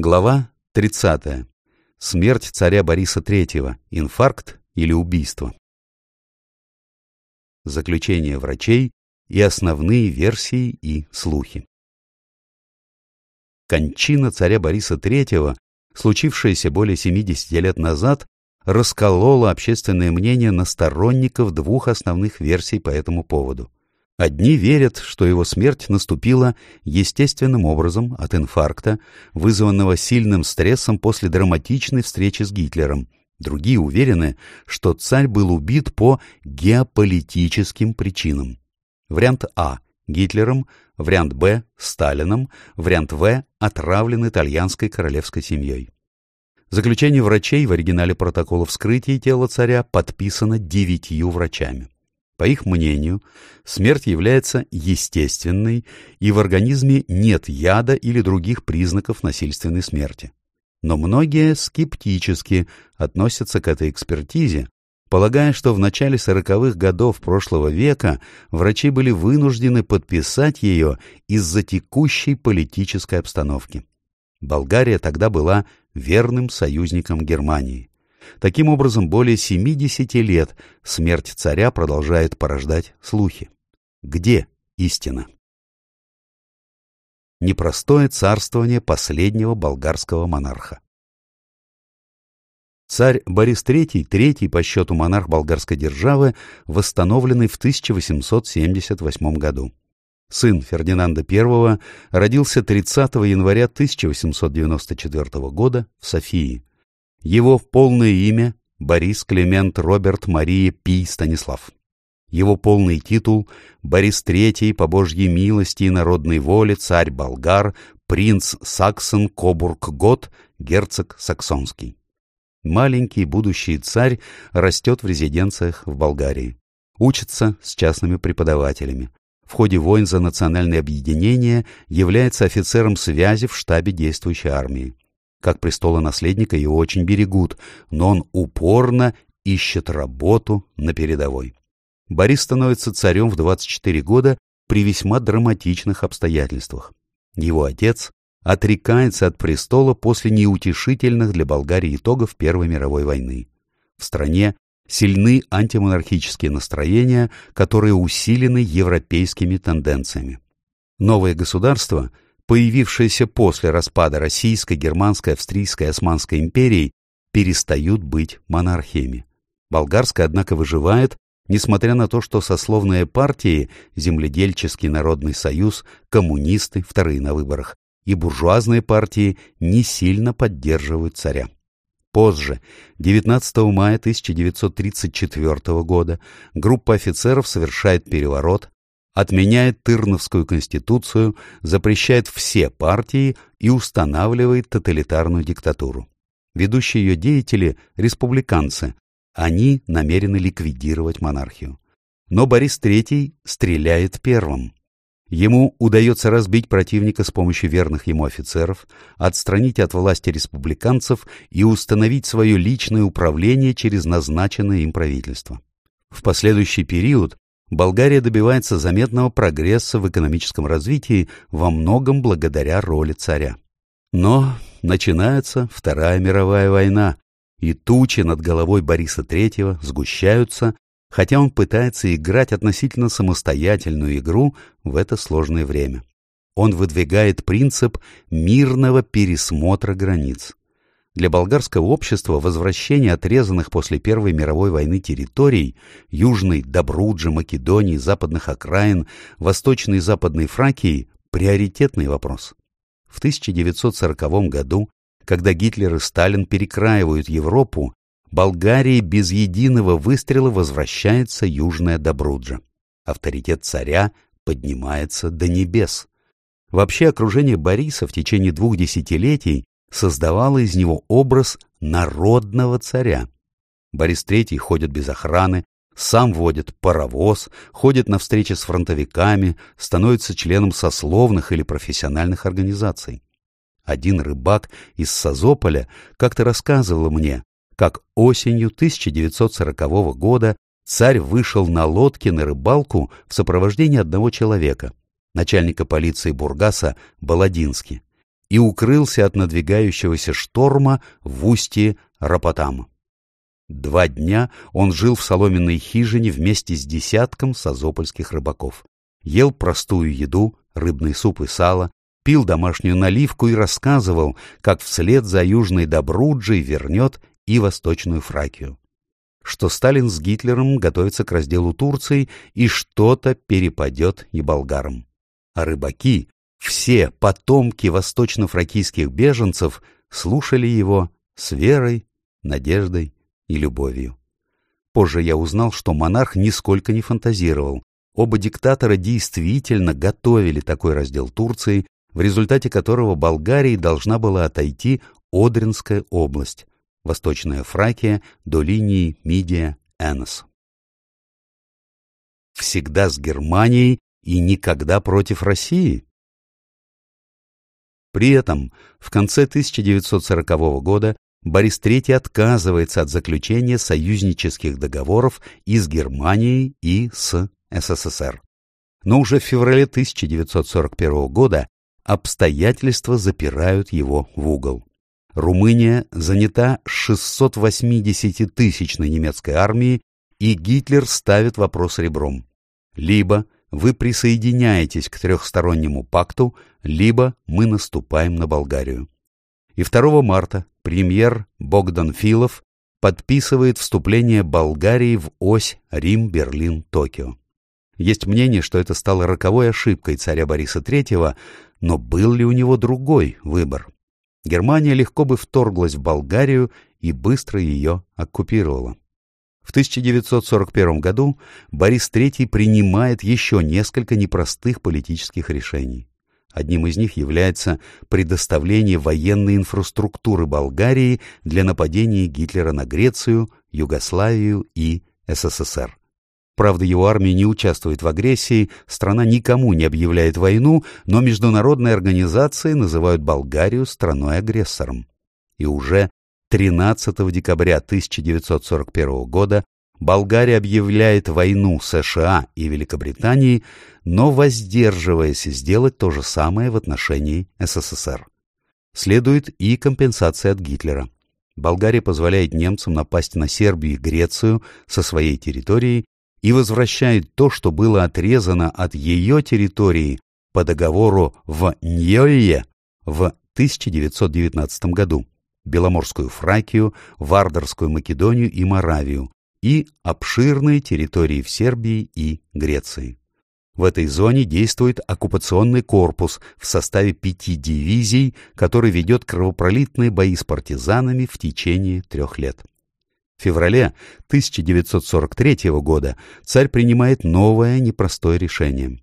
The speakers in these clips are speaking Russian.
Глава 30. Смерть царя Бориса III. Инфаркт или убийство. Заключение врачей и основные версии и слухи. Кончина царя Бориса III, случившаяся более 70 лет назад, расколола общественное мнение на сторонников двух основных версий по этому поводу. Одни верят, что его смерть наступила естественным образом от инфаркта, вызванного сильным стрессом после драматичной встречи с Гитлером. Другие уверены, что царь был убит по геополитическим причинам. Вариант А – Гитлером, вариант Б – Сталином, вариант В – отравлен итальянской королевской семьей. Заключение врачей в оригинале протокола вскрытия тела царя подписано девятью врачами. По их мнению, смерть является естественной, и в организме нет яда или других признаков насильственной смерти. Но многие скептически относятся к этой экспертизе, полагая, что в начале сороковых годов прошлого века врачи были вынуждены подписать ее из-за текущей политической обстановки. Болгария тогда была верным союзником Германии. Таким образом, более 70 лет смерть царя продолжает порождать слухи. Где истина? Непростое царствование последнего болгарского монарха. Царь Борис III, третий по счету монарх болгарской державы, восстановленный в 1878 году. Сын Фердинанда I родился 30 января 1894 года в Софии. Его полное имя – Борис Климент Роберт Мария Пий Станислав. Его полный титул – Борис III по Божьей милости и народной воле, царь болгар, принц Саксон Кобург Гот, герцог Саксонский. Маленький будущий царь растет в резиденциях в Болгарии. Учится с частными преподавателями в ходе войн за национальное объединение является офицером связи в штабе действующей армии. Как престолонаследника его очень берегут, но он упорно ищет работу на передовой. Борис становится царем в 24 года при весьма драматичных обстоятельствах. Его отец отрекается от престола после неутешительных для Болгарии итогов Первой мировой войны. В стране сильны антимонархические настроения, которые усилены европейскими тенденциями. Новое государство, появившееся после распада Российской, Германской, Австрийской, Османской империй, перестают быть монархиями. Болгарская, однако, выживает, несмотря на то, что сословные партии, Земледельческий народный союз, коммунисты, вторые на выборах, и буржуазные партии не сильно поддерживают царя. Позже, 19 мая 1934 года, группа офицеров совершает переворот, отменяет Тырновскую конституцию, запрещает все партии и устанавливает тоталитарную диктатуру. Ведущие ее деятели – республиканцы. Они намерены ликвидировать монархию. Но Борис III стреляет первым. Ему удается разбить противника с помощью верных ему офицеров, отстранить от власти республиканцев и установить свое личное управление через назначенное им правительство. В последующий период Болгария добивается заметного прогресса в экономическом развитии во многом благодаря роли царя. Но начинается Вторая мировая война, и тучи над головой Бориса III сгущаются, хотя он пытается играть относительно самостоятельную игру в это сложное время. Он выдвигает принцип мирного пересмотра границ. Для болгарского общества возвращение отрезанных после Первой мировой войны территорий Южной Добруджи, Македонии, западных окраин, Восточной и Западной Фракии – приоритетный вопрос. В 1940 году, когда Гитлер и Сталин перекраивают Европу, Болгарии без единого выстрела возвращается Южная Добруджа. Авторитет царя поднимается до небес. Вообще окружение Бориса в течение двух десятилетий создавало из него образ народного царя. Борис III ходит без охраны, сам водит паровоз, ходит на встречи с фронтовиками, становится членом сословных или профессиональных организаций. Один рыбак из Созополя как-то рассказывал мне, как осенью 1940 года царь вышел на лодке на рыбалку в сопровождении одного человека, начальника полиции Бургаса Баладински. И укрылся от надвигающегося шторма в устье Рапотама. Два дня он жил в соломенной хижине вместе с десятком созопольских рыбаков. Ел простую еду, рыбный суп и сало, пил домашнюю наливку и рассказывал, как вслед за Южной Добруджей вернет и Восточную Фракию. Что Сталин с Гитлером готовится к разделу Турции и что-то перепадет и болгарам. А рыбаки, все потомки восточно-фракийских беженцев, слушали его с верой, надеждой и любовью. Позже я узнал, что монарх нисколько не фантазировал. Оба диктатора действительно готовили такой раздел Турции, в результате которого Болгарии должна была отойти Одринская область, Восточная Фракия до линии Мидия-Энос. Всегда с Германией и никогда против России? При этом в конце 1940 года Борис III отказывается от заключения союзнических договоров и с Германией, и с СССР. Но уже в феврале 1941 года обстоятельства запирают его в угол. Румыния занята 680-тысячной немецкой армией, и Гитлер ставит вопрос ребром. Либо вы присоединяетесь к трехстороннему пакту, либо мы наступаем на Болгарию. И 2 марта премьер Богдан Филов подписывает вступление Болгарии в ось Рим-Берлин-Токио. Есть мнение, что это стало роковой ошибкой царя Бориса III, но был ли у него другой выбор? Германия легко бы вторглась в Болгарию и быстро ее оккупировала. В 1941 году Борис III принимает еще несколько непростых политических решений. Одним из них является предоставление военной инфраструктуры Болгарии для нападения Гитлера на Грецию, Югославию и СССР. Правда, его армия не участвует в агрессии, страна никому не объявляет войну, но международные организации называют Болгарию страной-агрессором. И уже 13 декабря 1941 года Болгария объявляет войну США и Великобритании, но воздерживаясь сделать то же самое в отношении СССР. Следует и компенсация от Гитлера. Болгария позволяет немцам напасть на Сербию и Грецию со своей территории и возвращает то, что было отрезано от ее территории по договору в Ньойе в 1919 году. Беломорскую Фракию, Вардарскую Македонию и Моравию, и обширные территории в Сербии и Греции. В этой зоне действует оккупационный корпус в составе пяти дивизий, который ведет кровопролитные бои с партизанами в течение трех лет. В феврале 1943 года царь принимает новое непростое решение.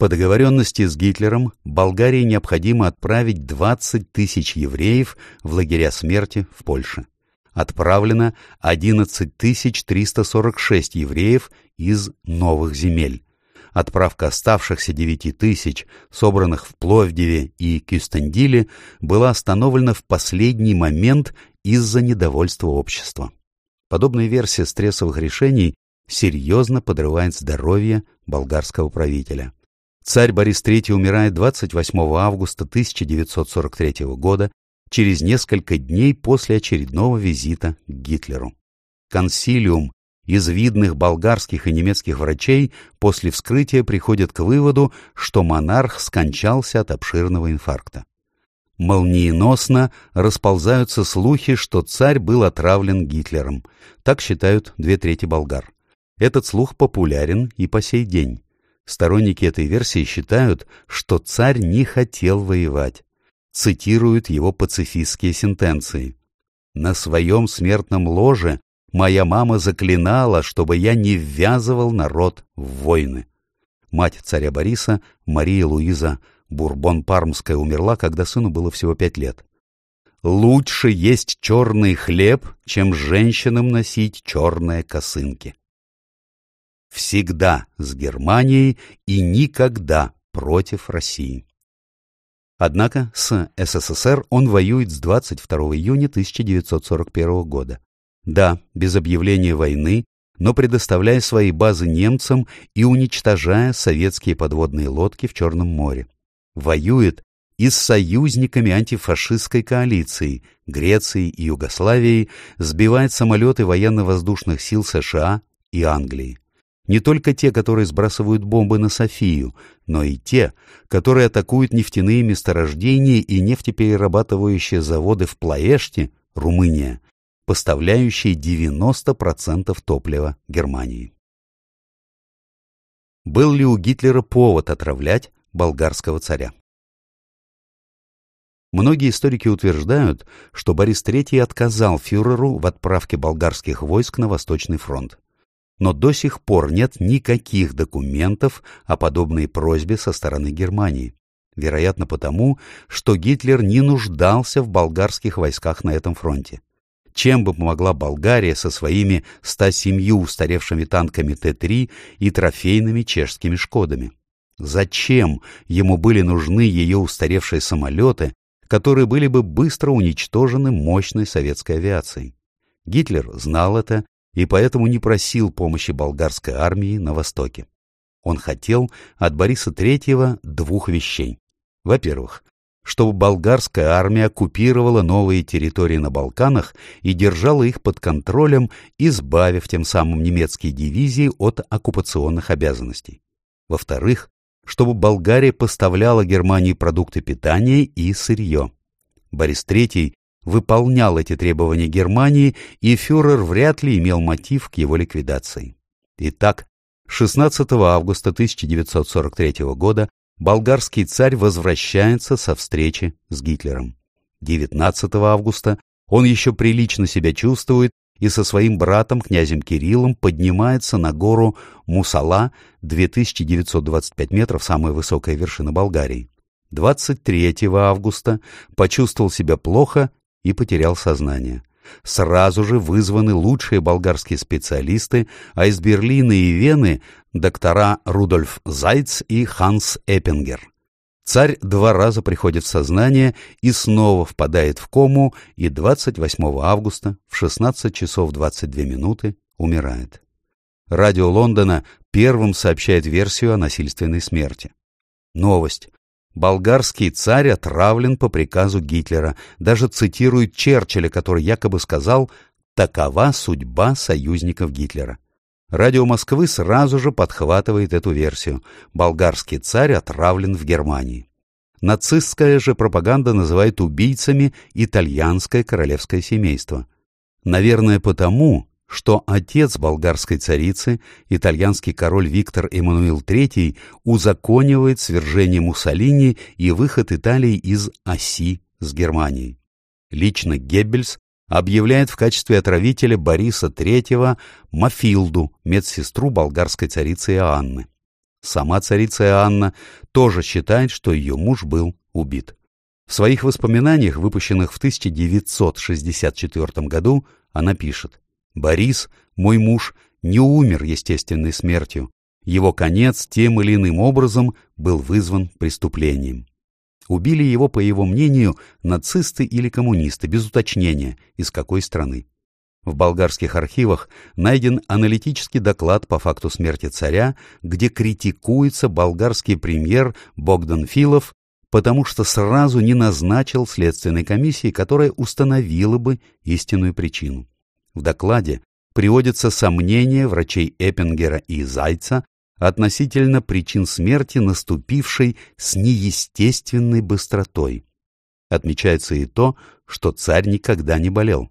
По договоренности с Гитлером Болгарии необходимо отправить 20 тысяч евреев в лагеря смерти в Польше. Отправлено 11 346 евреев из новых земель. Отправка оставшихся 9 тысяч, собранных в Пловдиве и Кюстендиле, была остановлена в последний момент из-за недовольства общества. Подобная версия стрессовых решений серьезно подрывает здоровье болгарского правителя. Царь Борис III умирает 28 августа 1943 года, через несколько дней после очередного визита к Гитлеру. Консилиум из видных болгарских и немецких врачей после вскрытия приходит к выводу, что монарх скончался от обширного инфаркта. Молниеносно расползаются слухи, что царь был отравлен Гитлером. Так считают две трети болгар. Этот слух популярен и по сей день. Сторонники этой версии считают, что царь не хотел воевать. Цитируют его пацифистские сентенции. «На своем смертном ложе моя мама заклинала, чтобы я не ввязывал народ в войны». Мать царя Бориса, Мария Луиза Бурбон-Пармская, умерла, когда сыну было всего пять лет. «Лучше есть черный хлеб, чем женщинам носить черные косынки» всегда с Германией и никогда против России. Однако с СССР он воюет с 22 июня 1941 года. Да, без объявления войны, но предоставляя свои базы немцам и уничтожая советские подводные лодки в Черном море. Воюет и с союзниками антифашистской коалиции Грецией и Югославией сбивает самолеты военно-воздушных сил США и Англии. Не только те, которые сбрасывают бомбы на Софию, но и те, которые атакуют нефтяные месторождения и нефтеперерабатывающие заводы в Плоэште, Румыния, поставляющие 90% топлива Германии. Был ли у Гитлера повод отравлять болгарского царя? Многие историки утверждают, что Борис III отказал фюреру в отправке болгарских войск на Восточный фронт. Но до сих пор нет никаких документов о подобной просьбе со стороны Германии. Вероятно потому, что Гитлер не нуждался в болгарских войсках на этом фронте. Чем бы помогла Болгария со своими 107 устаревшими танками Т-3 и трофейными чешскими «Шкодами»? Зачем ему были нужны ее устаревшие самолеты, которые были бы быстро уничтожены мощной советской авиацией? Гитлер знал это и поэтому не просил помощи болгарской армии на Востоке. Он хотел от Бориса III двух вещей. Во-первых, чтобы болгарская армия оккупировала новые территории на Балканах и держала их под контролем, избавив тем самым немецкие дивизии от оккупационных обязанностей. Во-вторых, чтобы Болгария поставляла Германии продукты питания и сырье. Борис III выполнял эти требования Германии, и фюрер вряд ли имел мотив к его ликвидации. Итак, 16 августа 1943 года болгарский царь возвращается со встречи с Гитлером. 19 августа он еще прилично себя чувствует и со своим братом, князем Кириллом, поднимается на гору Мусала, 2925 метров, самая высокая вершина Болгарии. 23 августа почувствовал себя плохо и потерял сознание. Сразу же вызваны лучшие болгарские специалисты, а из Берлина и Вены доктора Рудольф Зайц и Ханс Эппингер. Царь два раза приходит в сознание и снова впадает в кому, и 28 августа в 16 часов 22 минуты умирает. Радио Лондона первым сообщает версию о насильственной смерти. Новость. Болгарский царь отравлен по приказу Гитлера, даже цитирует Черчилля, который якобы сказал «такова судьба союзников Гитлера». Радио Москвы сразу же подхватывает эту версию. Болгарский царь отравлен в Германии. Нацистская же пропаганда называет убийцами итальянское королевское семейство. Наверное, потому, что отец болгарской царицы, итальянский король Виктор Эммануил III, узаконивает свержение Муссолини и выход Италии из оси с Германией. Лично Геббельс объявляет в качестве отравителя Бориса III Мафилду, медсестру болгарской царицы Иоанны. Сама царица Иоанна тоже считает, что ее муж был убит. В своих воспоминаниях, выпущенных в 1964 году, она пишет «Борис, мой муж, не умер естественной смертью. Его конец тем или иным образом был вызван преступлением. Убили его, по его мнению, нацисты или коммунисты, без уточнения, из какой страны. В болгарских архивах найден аналитический доклад по факту смерти царя, где критикуется болгарский премьер Богдан Филов, потому что сразу не назначил следственной комиссии, которая установила бы истинную причину. В докладе приводятся сомнения врачей Эппингера и Зайца относительно причин смерти, наступившей с неестественной быстротой. Отмечается и то, что царь никогда не болел.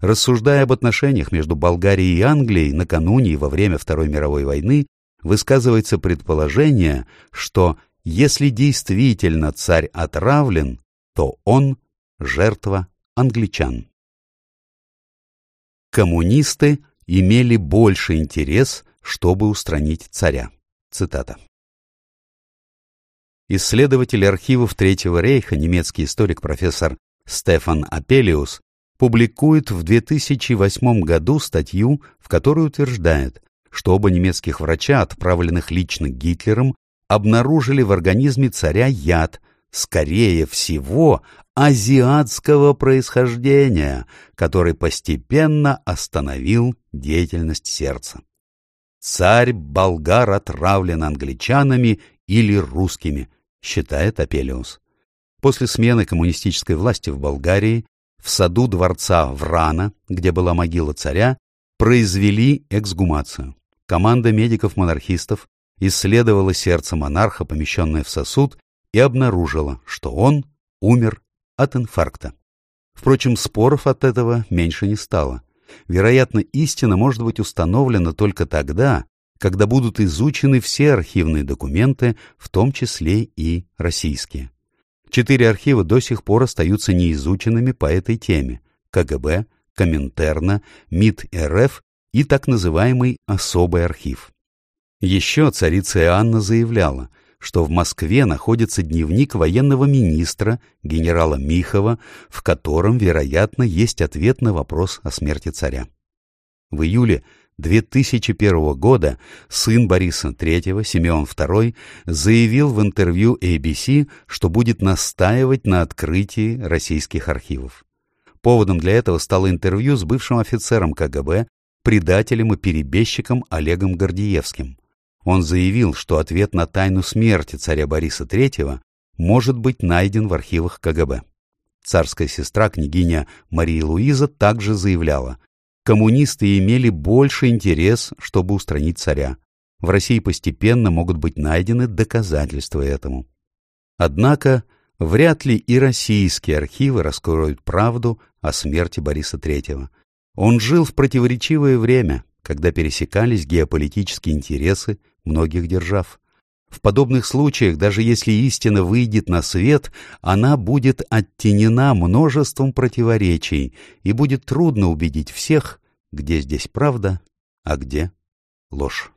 Рассуждая об отношениях между Болгарией и Англией накануне и во время Второй мировой войны, высказывается предположение, что если действительно царь отравлен, то он – жертва англичан. Коммунисты имели больше интерес чтобы устранить царя. Цитата. Исследователь архивов Третьего рейха, немецкий историк профессор Стефан Апелиус, публикует в 2008 году статью, в которой утверждает, что оба немецких врача, отправленных лично Гитлером, обнаружили в организме царя яд, скорее всего, азиатского происхождения, который постепенно остановил деятельность сердца. Царь болгар отравлен англичанами или русскими, считает Апелиус. После смены коммунистической власти в Болгарии в саду дворца Врана, где была могила царя, произвели эксгумацию. Команда медиков-монархистов исследовала сердце монарха, помещенное в сосуд, и обнаружила, что он умер от инфаркта. Впрочем, споров от этого меньше не стало. Вероятно, истина может быть установлена только тогда, когда будут изучены все архивные документы, в том числе и российские. Четыре архива до сих пор остаются неизученными по этой теме – КГБ, Коминтерна, МИД РФ и так называемый особый архив. Еще царица Иоанна заявляла, что в Москве находится дневник военного министра, генерала Михова, в котором, вероятно, есть ответ на вопрос о смерти царя. В июле 2001 года сын Бориса III, Симеон II, заявил в интервью ABC, что будет настаивать на открытии российских архивов. Поводом для этого стало интервью с бывшим офицером КГБ, предателем и перебежчиком Олегом Гордиевским. Он заявил, что ответ на тайну смерти царя Бориса III может быть найден в архивах КГБ. Царская сестра, княгиня Мария Луиза, также заявляла, коммунисты имели больше интерес, чтобы устранить царя. В России постепенно могут быть найдены доказательства этому. Однако, вряд ли и российские архивы раскроют правду о смерти Бориса III. Он жил в противоречивое время, когда пересекались геополитические интересы многих держав. В подобных случаях, даже если истина выйдет на свет, она будет оттенена множеством противоречий, и будет трудно убедить всех, где здесь правда, а где ложь.